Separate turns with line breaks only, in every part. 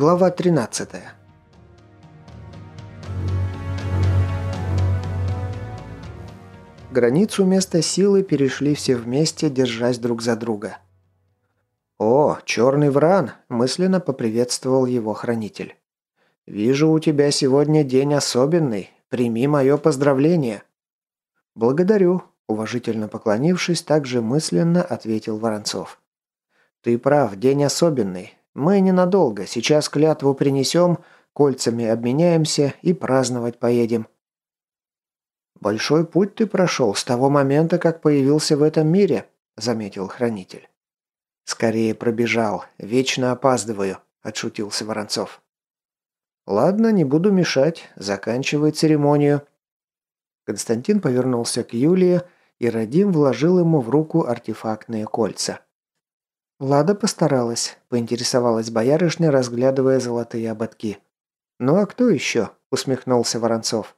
Глава 13. Границу места силы перешли все вместе, держась друг за друга. «О, черный вран!» – мысленно поприветствовал его хранитель. «Вижу, у тебя сегодня день особенный. Прими мое поздравление». «Благодарю», – уважительно поклонившись, также мысленно ответил Воронцов. «Ты прав, день особенный. Мы ненадолго. Сейчас клятву принесем, кольцами обменяемся и праздновать поедем». «Большой путь ты прошел с того момента, как появился в этом мире», – заметил хранитель. «Скорее пробежал. Вечно опаздываю», – отшутился Воронцов. «Ладно, не буду мешать. Заканчивай церемонию». Константин повернулся к Юлии, и Радим вложил ему в руку артефактные кольца. Лада постаралась, поинтересовалась боярышня, разглядывая золотые ободки. «Ну а кто еще?» – усмехнулся Воронцов.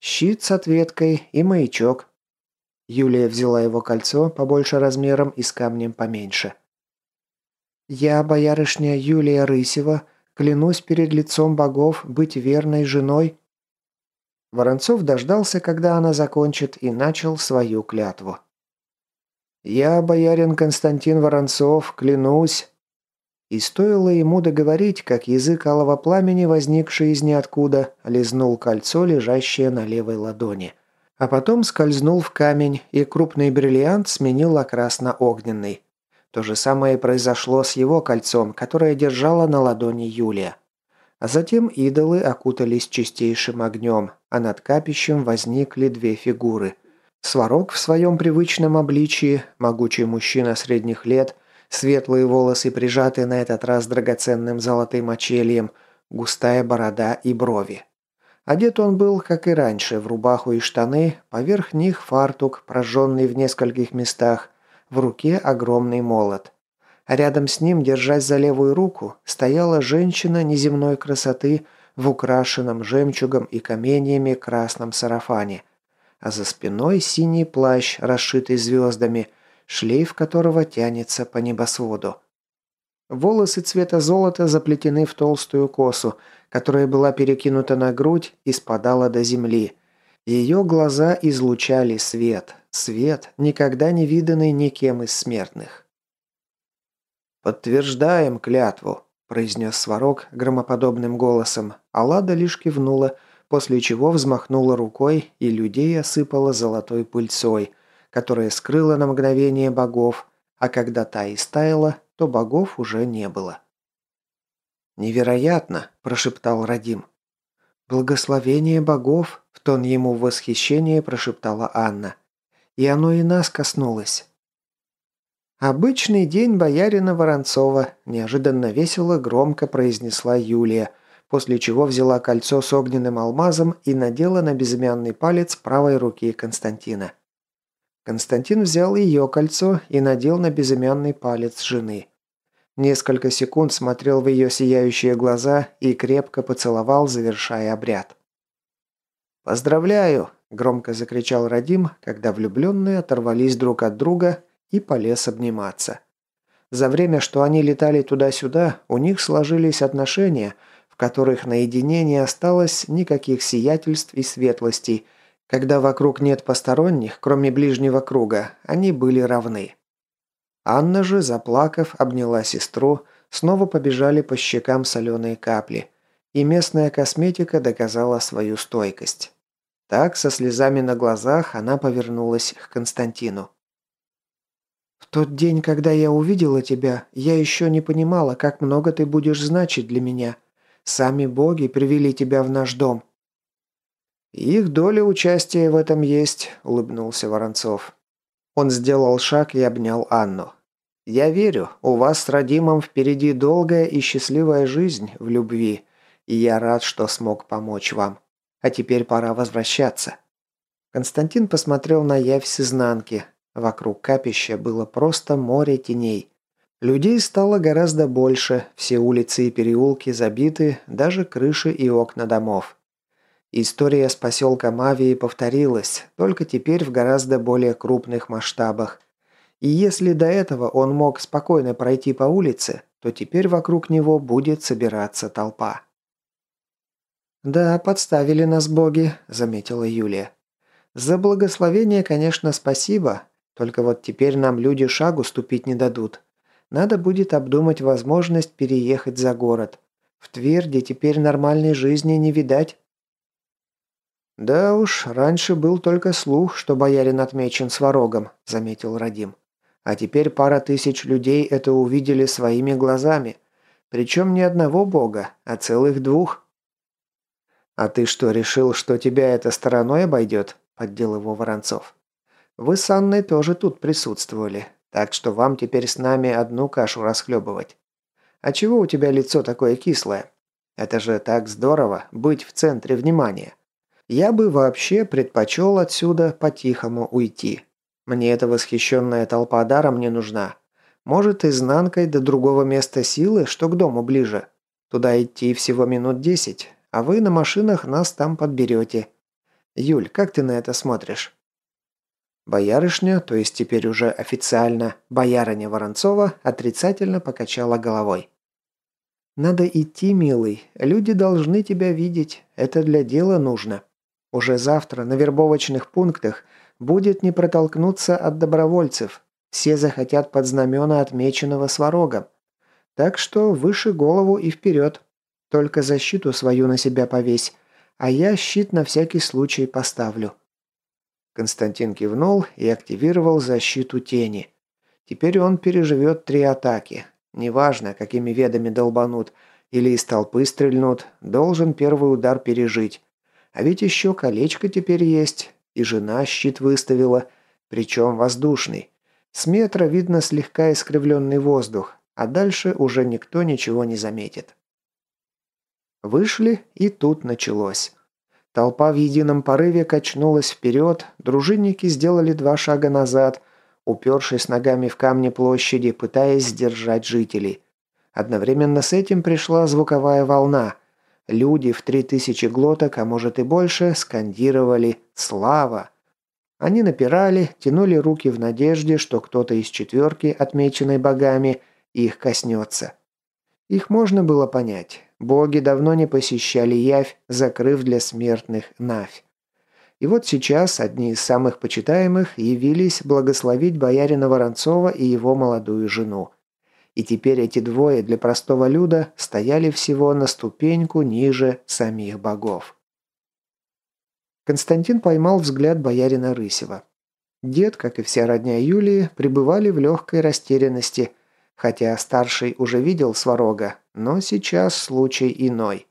«Щит с ответкой и маячок». Юлия взяла его кольцо побольше размером и с камнем поменьше. «Я, боярышня Юлия Рысева, клянусь перед лицом богов быть верной женой». Воронцов дождался, когда она закончит, и начал свою клятву. «Я, боярин Константин Воронцов, клянусь...» И стоило ему договорить, как язык алого пламени, возникший из ниоткуда, лизнул кольцо, лежащее на левой ладони. А потом скользнул в камень, и крупный бриллиант сменил окрас на огненный. То же самое произошло с его кольцом, которое держала на ладони Юлия. А затем идолы окутались чистейшим огнем, а над капищем возникли две фигуры – Сварог в своем привычном обличии, могучий мужчина средних лет, светлые волосы прижаты на этот раз драгоценным золотым очельем, густая борода и брови. Одет он был, как и раньше, в рубаху и штаны, поверх них фартук, прожженный в нескольких местах, в руке огромный молот. Рядом с ним, держась за левую руку, стояла женщина неземной красоты в украшенном жемчугом и каменьями красном сарафане – а за спиной синий плащ, расшитый звездами, шлейф которого тянется по небосводу. Волосы цвета золота заплетены в толстую косу, которая была перекинута на грудь и спадала до земли. Ее глаза излучали свет, свет, никогда не виданный никем из смертных. «Подтверждаем клятву», – произнес Сварог громоподобным голосом, а Лада лишь кивнула – после чего взмахнула рукой и людей осыпала золотой пыльцой, которая скрыла на мгновение богов, а когда та истаяла, то богов уже не было. «Невероятно!» – прошептал Радим. «Благословение богов!» – в тон ему в восхищение прошептала Анна. «И оно и нас коснулось». «Обычный день боярина Воронцова», – неожиданно весело громко произнесла Юлия, после чего взяла кольцо с огненным алмазом и надела на безымянный палец правой руки Константина. Константин взял ее кольцо и надел на безымянный палец жены. Несколько секунд смотрел в ее сияющие глаза и крепко поцеловал, завершая обряд. «Поздравляю!» – громко закричал Радим, когда влюбленные оторвались друг от друга и полез обниматься. За время, что они летали туда-сюда, у них сложились отношения – которых наедине не осталось никаких сиятельств и светлостей. Когда вокруг нет посторонних, кроме ближнего круга, они были равны. Анна же, заплакав, обняла сестру, снова побежали по щекам соленые капли, и местная косметика доказала свою стойкость. Так, со слезами на глазах, она повернулась к Константину. «В тот день, когда я увидела тебя, я еще не понимала, как много ты будешь значить для меня», Сами боги привели тебя в наш дом». «Их доля участия в этом есть», – улыбнулся Воронцов. Он сделал шаг и обнял Анну. «Я верю, у вас с Радимом впереди долгая и счастливая жизнь в любви, и я рад, что смог помочь вам. А теперь пора возвращаться». Константин посмотрел на явь с изнанки. Вокруг капища было просто море теней. Людей стало гораздо больше, все улицы и переулки забиты, даже крыши и окна домов. История с поселком Авии повторилась, только теперь в гораздо более крупных масштабах. И если до этого он мог спокойно пройти по улице, то теперь вокруг него будет собираться толпа. «Да, подставили нас боги», – заметила Юлия. «За благословение, конечно, спасибо, только вот теперь нам люди шагу ступить не дадут. Надо будет обдумать возможность переехать за город. В Тверде теперь нормальной жизни не видать». «Да уж, раньше был только слух, что боярин отмечен сварогом», – заметил Радим. «А теперь пара тысяч людей это увидели своими глазами. Причем не одного бога, а целых двух». «А ты что, решил, что тебя это стороной обойдет?» – поддел его Воронцов. «Вы с Анной тоже тут присутствовали, так что вам теперь с нами одну кашу расхлебывать. А чего у тебя лицо такое кислое? Это же так здорово, быть в центре внимания. Я бы вообще предпочел отсюда по-тихому уйти. Мне эта восхищенная толпа даром не нужна. Может, изнанкой до другого места силы, что к дому ближе. Туда идти всего минут десять, а вы на машинах нас там подберете. Юль, как ты на это смотришь?» Боярышня, то есть теперь уже официально боярыня Воронцова, отрицательно покачала головой. «Надо идти, милый. Люди должны тебя видеть. Это для дела нужно. Уже завтра на вербовочных пунктах будет не протолкнуться от добровольцев. Все захотят под знамена отмеченного сварогом. Так что выше голову и вперед. Только защиту свою на себя повесь, а я щит на всякий случай поставлю». Константин кивнул и активировал защиту тени. Теперь он переживет три атаки. Неважно, какими ведами долбанут или из толпы стрельнут, должен первый удар пережить. А ведь еще колечко теперь есть, и жена щит выставила, причем воздушный. С метра видно слегка искривленный воздух, а дальше уже никто ничего не заметит. Вышли, и тут началось. Толпа в едином порыве качнулась вперед, дружинники сделали два шага назад, упершись ногами в камни площади, пытаясь сдержать жителей. Одновременно с этим пришла звуковая волна. Люди в три тысячи глоток, а может и больше, скандировали «Слава!». Они напирали, тянули руки в надежде, что кто-то из четверки, отмеченной богами, их коснется. Их можно было понять. Боги давно не посещали Явь, закрыв для смертных Навь. И вот сейчас одни из самых почитаемых явились благословить боярина Воронцова и его молодую жену. И теперь эти двое для простого люда стояли всего на ступеньку ниже самих богов. Константин поймал взгляд боярина Рысева. Дед, как и вся родня Юлии, пребывали в легкой растерянности, хотя старший уже видел сварога, но сейчас случай иной.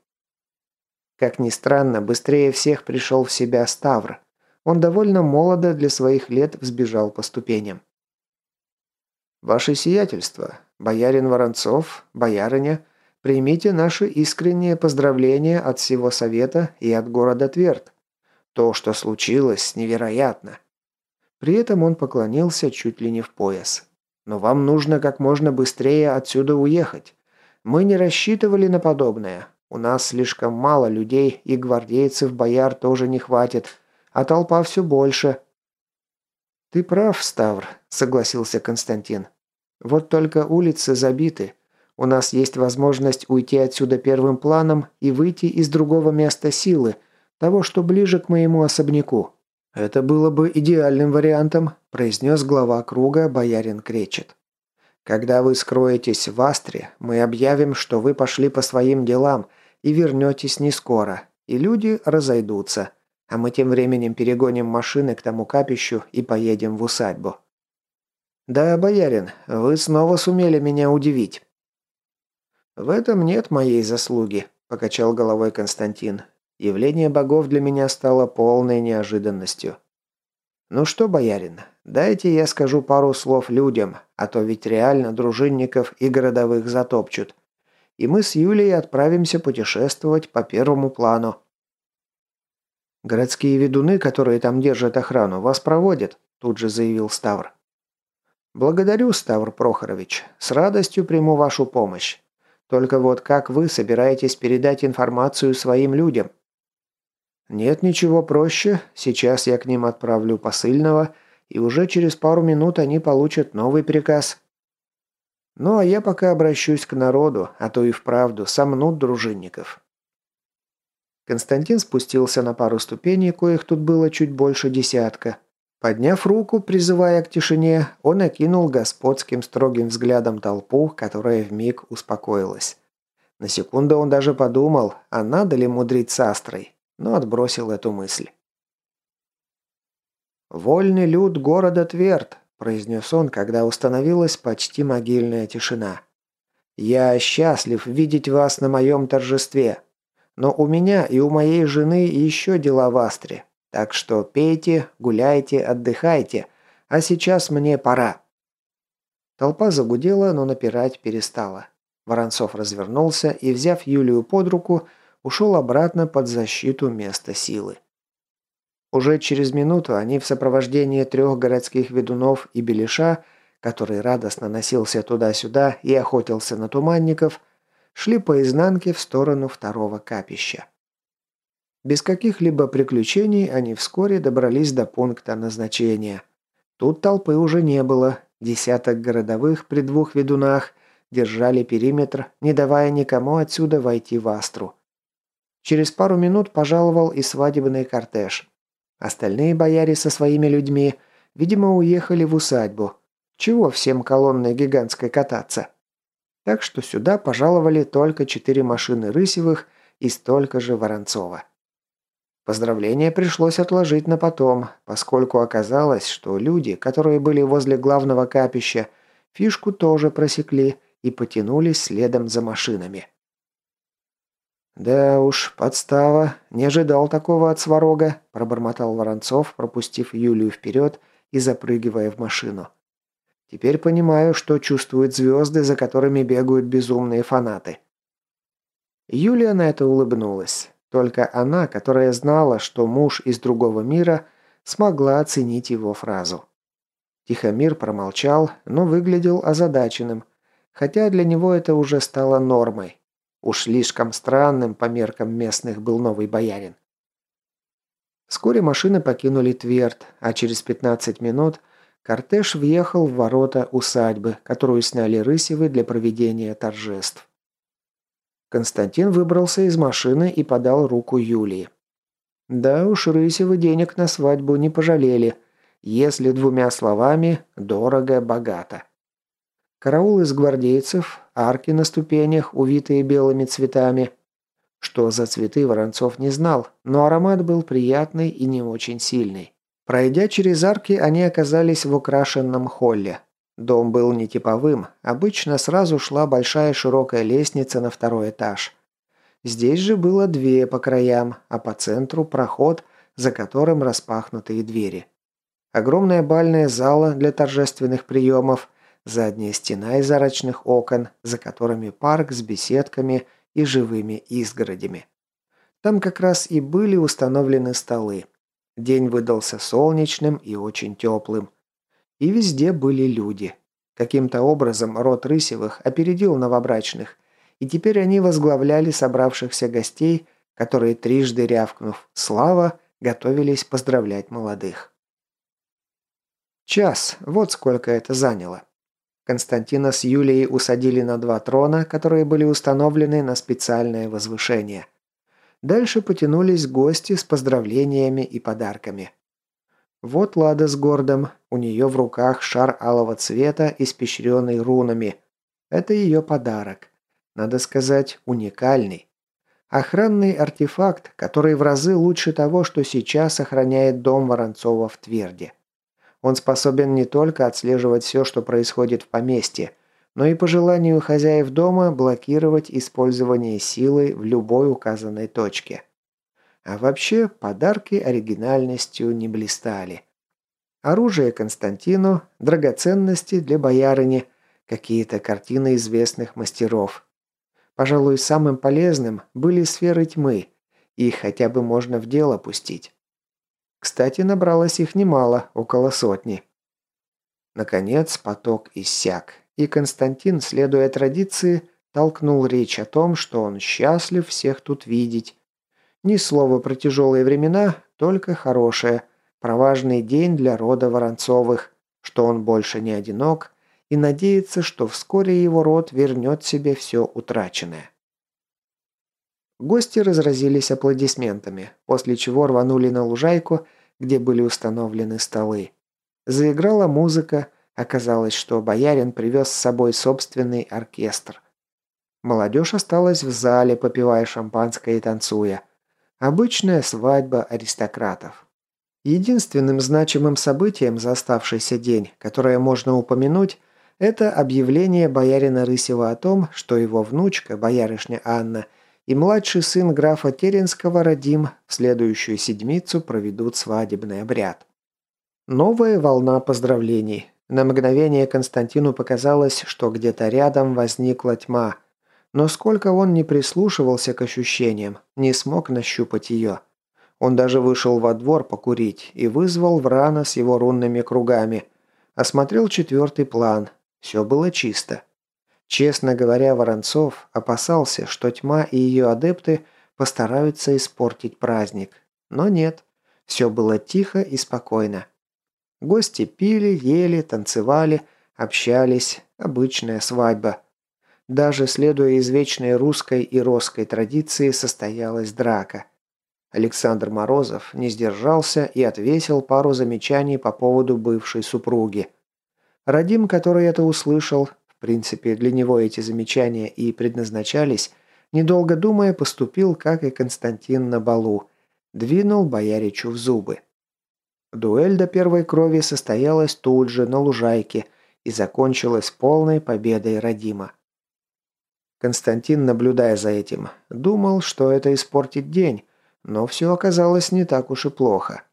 Как ни странно, быстрее всех пришел в себя Ставр. Он довольно молодо для своих лет взбежал по ступеням. «Ваше сиятельство, боярин Воронцов, боярыня, примите наши искренние поздравления от всего совета и от города Тверд. То, что случилось, невероятно». При этом он поклонился чуть ли не в пояс. «Но вам нужно как можно быстрее отсюда уехать. Мы не рассчитывали на подобное. У нас слишком мало людей, и гвардейцев бояр тоже не хватит, а толпа все больше». «Ты прав, Ставр», — согласился Константин. «Вот только улицы забиты. У нас есть возможность уйти отсюда первым планом и выйти из другого места силы, того, что ближе к моему особняку». «Это было бы идеальным вариантом», – произнес глава круга боярин Кречет. Когда вы скроетесь в Астре, мы объявим, что вы пошли по своим делам и вернетесь не скоро, и люди разойдутся, а мы тем временем перегоним машины к тому капищу и поедем в усадьбу. Да, боярин, вы снова сумели меня удивить. В этом нет моей заслуги, покачал головой Константин. Явление богов для меня стало полной неожиданностью. «Ну что, боярин, дайте я скажу пару слов людям, а то ведь реально дружинников и городовых затопчут. И мы с Юлей отправимся путешествовать по первому плану». «Городские ведуны, которые там держат охрану, вас проводят», тут же заявил Ставр. «Благодарю, Ставр Прохорович. С радостью приму вашу помощь. Только вот как вы собираетесь передать информацию своим людям?» «Нет ничего проще. Сейчас я к ним отправлю посыльного, и уже через пару минут они получат новый приказ». Ну а я пока обращусь к народу, а то и вправду сомнут дружинников. Константин спустился на пару ступеней, коих тут было чуть больше десятка. Подняв руку, призывая к тишине, он окинул господским строгим взглядом толпу, которая вмиг успокоилась. На секунду он даже подумал, а надо ли мудрить с Астрой, но отбросил эту мысль. «Вольный люд города Тверд», – произнес он, когда установилась почти могильная тишина. «Я счастлив видеть вас на моем торжестве. Но у меня и у моей жены еще дела в Астре. Так что пейте, гуляйте, отдыхайте. А сейчас мне пора». Толпа загудела, но напирать перестала. Воронцов развернулся и, взяв Юлию под руку, ушел обратно под защиту места силы. Уже через минуту они в сопровождении трех городских ведунов и Белиша, который радостно носился туда-сюда и охотился на туманников, шли по изнанке в сторону второго капища. Без каких-либо приключений они вскоре добрались до пункта назначения. Тут толпы уже не было, десяток городовых при двух ведунах держали периметр, не давая никому отсюда войти в Астру. Через пару минут пожаловал и свадебный кортеж. Остальные бояре со своими людьми, видимо, уехали в усадьбу. Чего всем колонной гигантской кататься? Так что сюда пожаловали только четыре машины Рысевых и столько же Воронцова. Поздравление пришлось отложить на потом, поскольку оказалось, что люди, которые были возле главного капища, фишку тоже просекли и потянулись следом за машинами. «Да уж, подстава. Не ожидал такого от сварога», – пробормотал Воронцов, пропустив Юлию вперед и запрыгивая в машину. Теперь понимаю, что чувствуют звезды, за которыми бегают безумные фанаты. Юлия на это улыбнулась. Только она, которая знала, что муж из другого мира, смогла оценить его фразу. Тихомир промолчал, но выглядел озадаченным, хотя для него это уже стало нормой. Уж слишком странным по меркам местных был новый боярин. Вскоре машины покинули Тверд, а через 15 минут Кортеж въехал в ворота усадьбы, которую сняли Рысевы для проведения торжеств. Константин выбрался из машины и подал руку Юлии. Да уж, Рысевы денег на свадьбу не пожалели, если двумя словами «дорого-богато». Караул из гвардейцев, арки на ступенях, увитые белыми цветами. Что за цветы Воронцов не знал, но аромат был приятный и не очень сильный. Пройдя через арки, они оказались в украшенном холле. Дом был нетиповым, обычно сразу шла большая широкая лестница на второй этаж. Здесь же было две по краям, а по центру проход, за которым распахнутые двери. Огромная бальная зала для торжественных приемов, задняя стена из арочных окон, за которыми парк с беседками и живыми изгородями. Там как раз и были установлены столы, День выдался солнечным и очень теплым. И везде были люди. Каким-то образом род Рысевых опередил новобрачных, и теперь они возглавляли собравшихся гостей, которые, трижды рявкнув «Слава!», готовились поздравлять молодых. Час, вот сколько это заняло. Константина с Юлией усадили на два трона, которые были установлены на специальное возвышение – Дальше потянулись гости с поздравлениями и подарками. Вот Лада с Гордом, у нее в руках шар алого цвета, испещренный рунами. Это ее подарок. Надо сказать, уникальный. Охранный артефакт, который в разы лучше того, что сейчас охраняет дом Воронцова в Тверде. Он способен не только отслеживать все, что происходит в поместье, но и по желанию хозяев дома блокировать использование силы в любой указанной точке. А вообще, подарки оригинальностью не блистали. Оружие Константину, драгоценности для боярыни, какие-то картины известных мастеров. Пожалуй, самым полезным были сферы тьмы, их хотя бы можно в дело пустить. Кстати, набралось их немало, около сотни. Наконец поток иссяк, и Константин, следуя традиции, толкнул речь о том, что он счастлив всех тут видеть. Ни слова про тяжелые времена, только хорошее, про важный день для рода Воронцовых, что он больше не одинок, и надеяться, что вскоре его род вернет себе все утраченное. Гости разразились аплодисментами, после чего рванули на лужайку, где были установлены столы. Заиграла музыка, оказалось, что боярин привез с собой собственный оркестр. Молодежь осталась в зале, попивая шампанское и танцуя. Обычная свадьба аристократов. Единственным значимым событием за оставшийся день, которое можно упомянуть, это объявление боярина Рысева о том, что его внучка, боярышня Анна, и младший сын графа Теренского, Радим, в следующую седмицу проведут свадебный обряд. Новая волна поздравлений. На мгновение Константину показалось, что где-то рядом возникла тьма, но сколько он не прислушивался к ощущениям, не смог нащупать ее – он даже вышел во двор покурить и вызвал Врана с его рунными кругами. Осмотрел четвертый план. Все было чисто. Честно говоря, Воронцов опасался, что тьма и ее адепты постараются испортить праздник. Но нет. Все было тихо и спокойно. Гости пили, ели, танцевали, общались. Обычная свадьба. Даже следуя извечной русской и русской традиции, состоялась драка. Александр Морозов не сдержался и отвесил пару замечаний по поводу бывшей супруги. Радим, который это услышал, в принципе, для него эти замечания и предназначались, недолго думая, поступил, как и Константин на балу, двинул бояричу в зубы. Дуэль до первой крови состоялась тут же, на лужайке, и закончилась полной победой Радима. Константин, наблюдая за этим, думал, что это испортит день, но все оказалось не так уж и плохо.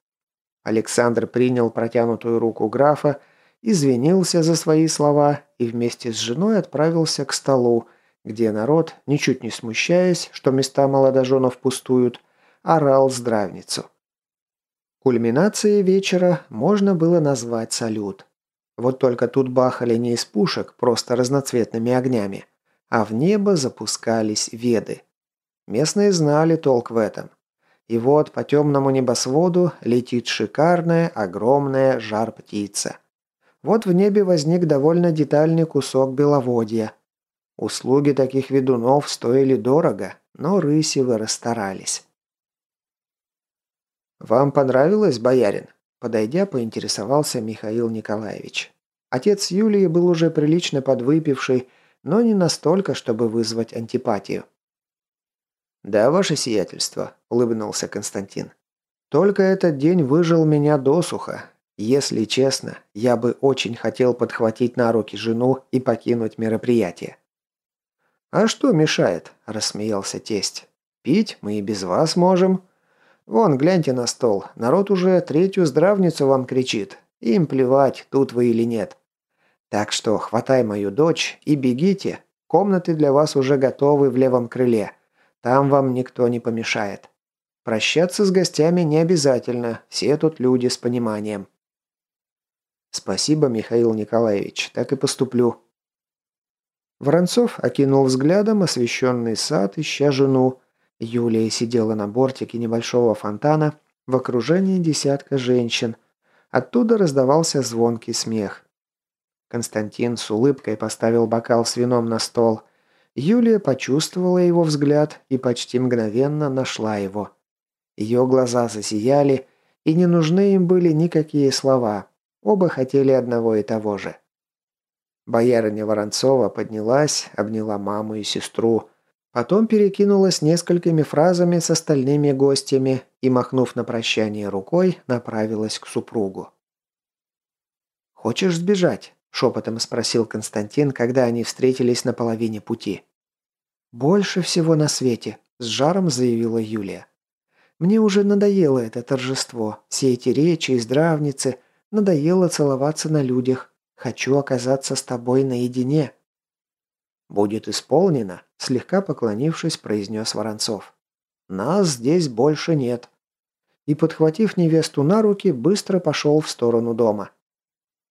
Александр принял протянутую руку графа, извинился за свои слова и вместе с женой отправился к столу, где народ, ничуть не смущаясь, что места молодоженов пустуют, орал здравницу. Кульминацией вечера можно было назвать салют. Вот только тут бахали не из пушек, просто разноцветными огнями, а в небо запускались веды. Местные знали толк в этом. И вот по темному небосводу летит шикарная, огромная жар-птица. Вот в небе возник довольно детальный кусок беловодья. Услуги таких ведунов стоили дорого, но Рысевы расстарались. «Вам понравилось, боярин?» Подойдя, поинтересовался Михаил Николаевич. Отец Юлии был уже прилично подвыпивший, но не настолько, чтобы вызвать антипатию. «Да, ваше сиятельство», – улыбнулся Константин. «Только этот день выжил меня досуха. Если честно, я бы очень хотел подхватить на руки жену и покинуть мероприятие». «А что мешает?» – рассмеялся тесть. «Пить мы и без вас можем. Вон, гляньте на стол. Народ уже третью здравницу вам кричит. Им плевать, тут вы или нет. Так что хватай мою дочь и бегите. Комнаты для вас уже готовы в левом крыле. Там вам никто не помешает. Прощаться с гостями не обязательно, все тут люди с пониманием. Спасибо, Михаил Николаевич, так и поступлю. Воронцов окинул взглядом освещенный сад, ища жену. Юлия сидела на бортике небольшого фонтана в окружении десятка женщин. Оттуда раздавался звонкий смех. Константин с улыбкой поставил бокал с вином на стол – Юлия почувствовала его взгляд и почти мгновенно нашла его. Ее глаза засияли, и не нужны им были никакие слова. Оба хотели одного и того же. Боярыня Воронцова поднялась, обняла маму и сестру, потом перекинулась несколькими фразами с остальными гостями и, махнув на прощание рукой, направилась к супругу. «Хочешь сбежать?» – шепотом спросил Константин, когда они встретились на половине пути. «Больше всего на свете», – с жаром заявила Юлия. «Мне уже надоело это торжество, все эти речи и здравницы, надоело целоваться на людях. Хочу оказаться с тобой наедине». «Будет исполнено», – слегка поклонившись, произнес Воронцов. «Нас здесь больше нет». И, подхватив невесту на руки, быстро пошел в сторону дома.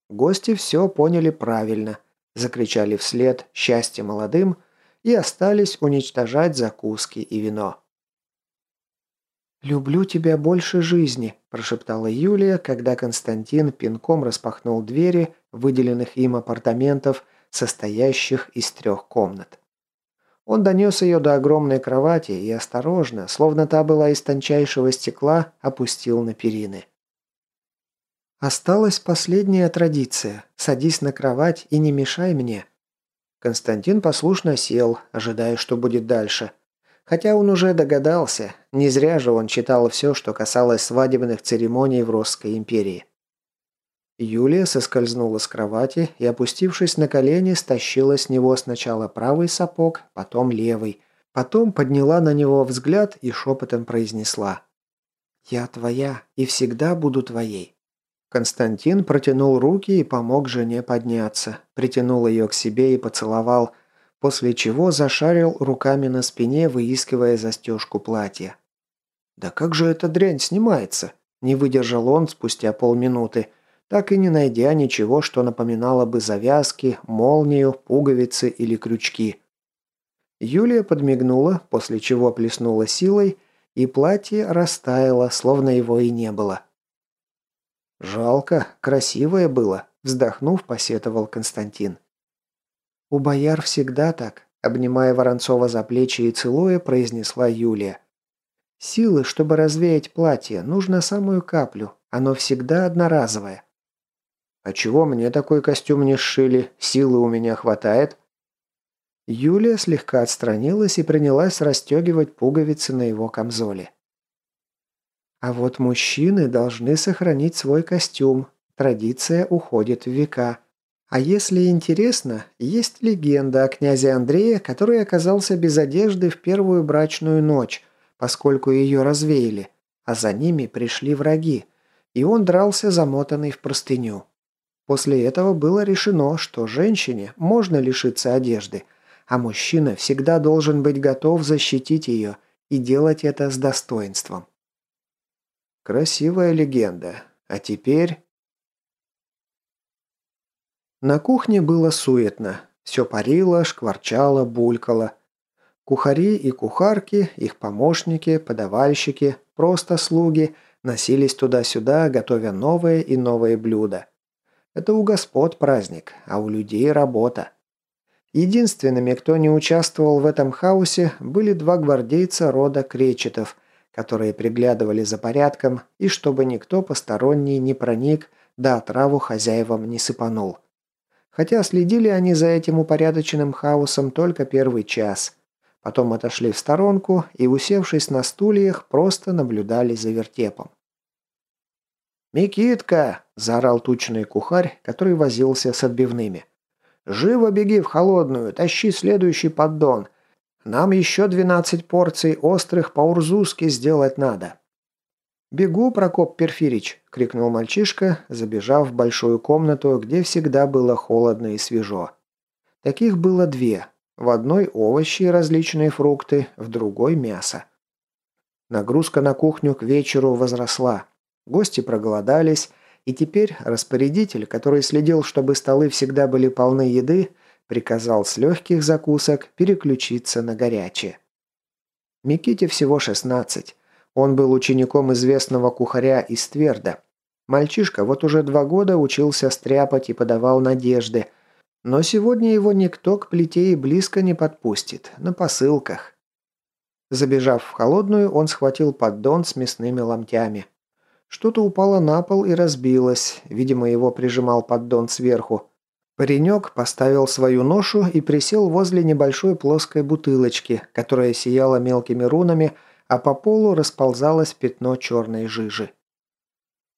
Гости все поняли правильно. Закричали вслед «Счастье молодым!» и остались уничтожать закуски и вино. «Люблю тебя больше жизни», – прошептала Юлия, когда Константин пинком распахнул двери выделенных им апартаментов, состоящих из трех комнат. Он донес ее до огромной кровати и осторожно, словно та была из тончайшего стекла, опустил на перины. «Осталась последняя традиция. Садись на кровать и не мешай мне». Константин послушно сел, ожидая, что будет дальше. Хотя он уже догадался, не зря же он читал все, что касалось свадебных церемоний в Росской империи. Юлия соскользнула с кровати и, опустившись на колени, стащила с него сначала правый сапог, потом левый. Потом подняла на него взгляд и шепотом произнесла «Я твоя и всегда буду твоей». Константин протянул руки и помог жене подняться, притянул ее к себе и поцеловал, после чего зашарил руками на спине, выискивая застежку платья. «Да как же эта дрянь снимается?» – не выдержал он спустя полминуты, так и не найдя ничего, что напоминало бы завязки, молнию, пуговицы или крючки. Юлия подмигнула, после чего плеснула силой, и платье растаяло, словно его и не было. «Жалко, красивое было», – вздохнув, посетовал Константин. «У бояр всегда так», – обнимая Воронцова за плечи и целуя, произнесла Юлия. «Силы, чтобы развеять платье, нужно самую каплю. Оно всегда одноразовое». «А чего мне такой костюм не сшили? Силы у меня хватает?» Юлия слегка отстранилась и принялась расстегивать пуговицы на его камзоле. А вот мужчины должны сохранить свой костюм. Традиция уходит в века. А если интересно, есть легенда о князе Андрея, который оказался без одежды в первую брачную ночь, поскольку ее развеяли, а за ними пришли враги, и он дрался замотанный в простыню. После этого было решено, что женщине можно лишиться одежды, а мужчина всегда должен быть готов защитить ее и делать это с достоинством. Красивая легенда. А теперь... На кухне было суетно. Все парило, шкварчало, булькало. Кухари и кухарки, их помощники, подавальщики, просто слуги носились туда-сюда, готовя новые и новые блюда. Это у господ праздник, а у людей работа. Единственными, кто не участвовал в этом хаосе, были два гвардейца рода Кречетов – которые приглядывали за порядком и чтобы никто посторонний не проник, да отраву хозяевам не сыпанул. Хотя следили они за этим упорядоченным хаосом только первый час. Потом отошли в сторонку и, усевшись на стульях, просто наблюдали за вертепом. «Микитка!» – заорал тучный кухарь, который возился с отбивными. «Живо беги в холодную, тащи следующий поддон. Нам еще двенадцать порций острых по-урзузски сделать надо». «Бегу, Прокоп Перфирич!» – крикнул мальчишка, забежав в большую комнату, где всегда было холодно и свежо. Таких было две. В одной овощи и различные фрукты, в другой – мясо. Нагрузка на кухню к вечеру возросла. Гости проголодались, и теперь распорядитель, который следил, чтобы столы всегда были полны еды, Приказал с легких закусок переключиться на горячее. Миките всего 16. Он был учеником известного кухаря из Тверда. Мальчишка вот уже два года учился стряпать и подавал надежды. Но сегодня его никто к плите и близко не подпустит. На посылках. Забежав в холодную, он схватил поддон с мясными ломтями. Что-то упало на пол и разбилось. Видимо, его прижимал поддон сверху. Паренек поставил свою ношу и присел возле небольшой плоской бутылочки, которая сияла мелкими рунами, а по полу расползалось пятно черной жижи.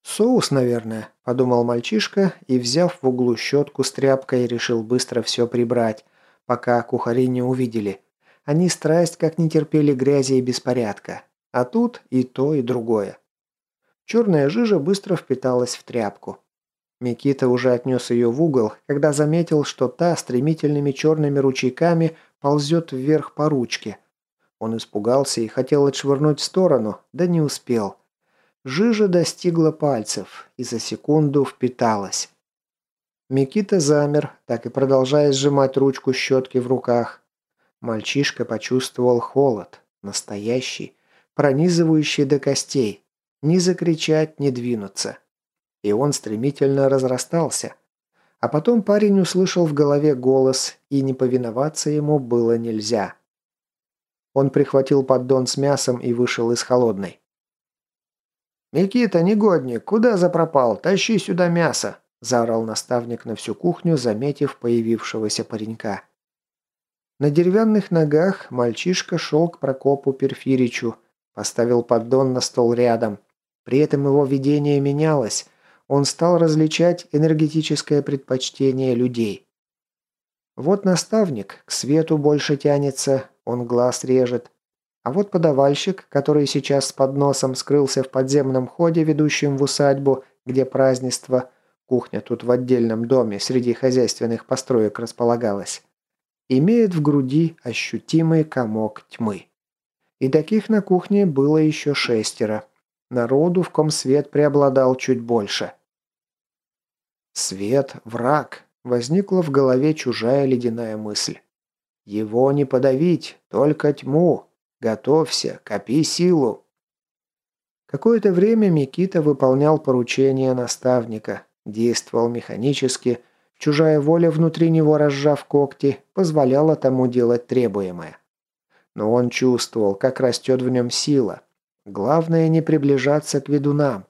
«Соус, наверное», – подумал мальчишка и, взяв в углу щетку с тряпкой, решил быстро все прибрать, пока кухари не увидели. Они страсть как не терпели грязи и беспорядка. А тут и то, и другое. Черная жижа быстро впиталась в тряпку. Микита уже отнес ее в угол, когда заметил, что та стремительными черными ручейками ползет вверх по ручке. Он испугался и хотел отшвырнуть в сторону, да не успел. Жижа достигла пальцев и за секунду впиталась. Микита замер, так и продолжая сжимать ручку щетки в руках. Мальчишка почувствовал холод, настоящий, пронизывающий до костей. Ни закричать, ни двинуться. И он стремительно разрастался. А потом парень услышал в голове голос, и не повиноваться ему было нельзя. Он прихватил поддон с мясом и вышел из холодной. «Микита, негодник, куда запропал? Тащи сюда мясо!» – заорал наставник на всю кухню, заметив появившегося паренька. На деревянных ногах мальчишка шел к Прокопу Перфиричу, поставил поддон на стол рядом. При этом его видение менялось. Он стал различать энергетическое предпочтение людей. Вот наставник к свету больше тянется, он глаз режет. А вот подавальщик, который сейчас с подносом скрылся в подземном ходе, ведущем в усадьбу, где празднество, кухня тут в отдельном доме среди хозяйственных построек располагалась, имеет в груди ощутимый комок тьмы. И таких на кухне было еще шестеро. Народу, в ком свет преобладал чуть больше. «Свет – враг», – возникла в голове чужая ледяная мысль. «Его не подавить, только тьму. Готовься, копи силу». Какое-то время Микита выполнял поручения наставника, действовал механически, чужая воля внутри него, разжав когти, позволяла тому делать требуемое. Но он чувствовал, как растет в нем сила. Главное не приближаться к ведунам.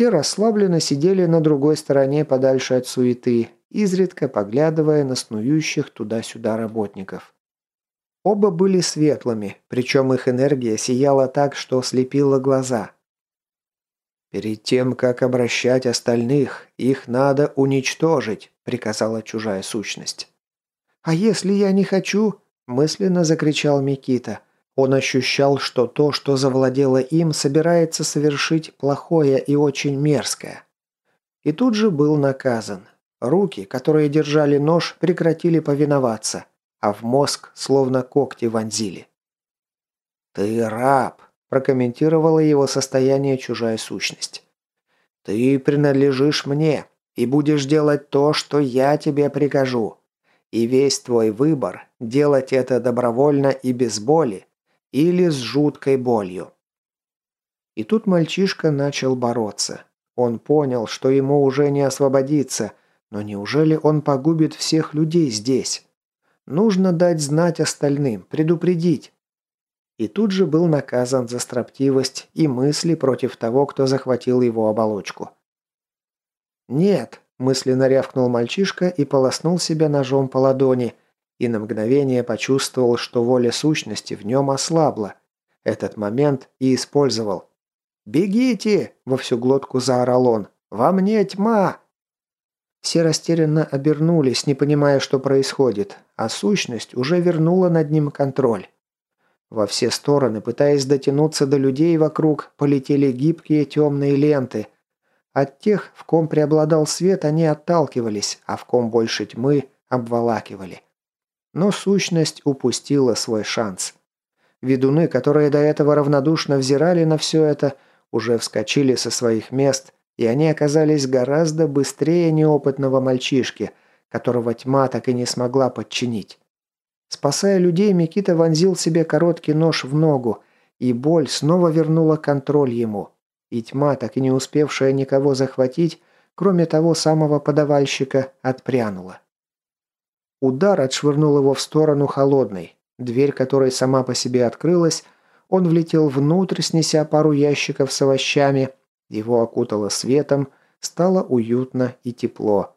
Те расслабленно сидели на другой стороне подальше от суеты, изредка поглядывая на снующих туда-сюда работников. Оба были светлыми, причем их энергия сияла так, что слепила глаза. «Перед тем, как обращать остальных, их надо уничтожить», — приказала чужая сущность. «А если я не хочу?» – мысленно закричал Микита. Он ощущал, что то, что завладело им, собирается совершить плохое и очень мерзкое. И тут же был наказан. Руки, которые держали нож, прекратили повиноваться, а в мозг словно когти вонзили. «Ты раб», – прокомментировала его состояние чужая сущность. «Ты принадлежишь мне и будешь делать то, что я тебе прикажу. И весь твой выбор – делать это добровольно и без боли, или с жуткой болью. И тут мальчишка начал бороться. Он понял, что ему уже не освободиться, но неужели он погубит всех людей здесь? Нужно дать знать остальным, предупредить. И тут же был наказан за строптивость и мысли против того, кто захватил его оболочку. «Нет», – мысленно рявкнул мальчишка и полоснул себя ножом по ладони, и на мгновение почувствовал, что воля сущности в нем ослабла. Этот момент и использовал. «Бегите!» – во всю глотку заорал он. «Во мне тьма!» Все растерянно обернулись, не понимая, что происходит, а сущность уже вернула над ним контроль. Во все стороны, пытаясь дотянуться до людей вокруг, полетели гибкие темные ленты. От тех, в ком преобладал свет, они отталкивались, а в ком больше тьмы – обволакивали. Но сущность упустила свой шанс. Ведуны, которые до этого равнодушно взирали на все это, уже вскочили со своих мест, и они оказались гораздо быстрее неопытного мальчишки, которого тьма так и не смогла подчинить. Спасая людей, Микита вонзил себе короткий нож в ногу, и боль снова вернула контроль ему. И тьма, так и не успевшая никого захватить, кроме того самого подавальщика, отпрянула. Удар отшвырнул его в сторону холодной. Дверь, которая сама по себе открылась, он влетел внутрь, снеся пару ящиков с овощами. Его окутало светом, стало уютно и тепло.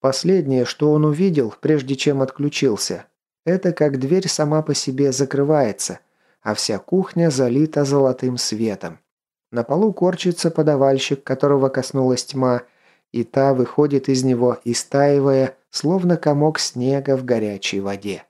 Последнее, что он увидел, прежде чем отключился, это как дверь сама по себе закрывается, а вся кухня залита золотым светом. На полу корчится подавальщик, которого коснулась тьма, и та выходит из него, истаивая, словно комок снега в горячей воде.